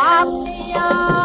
啊不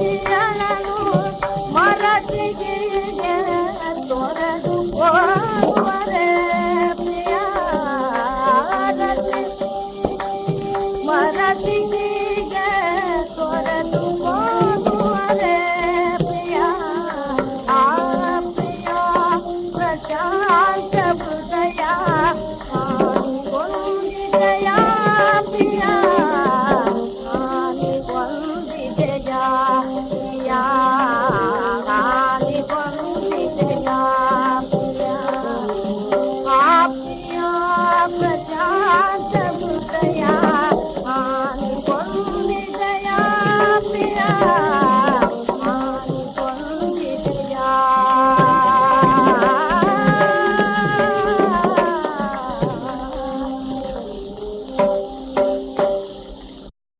Yeah.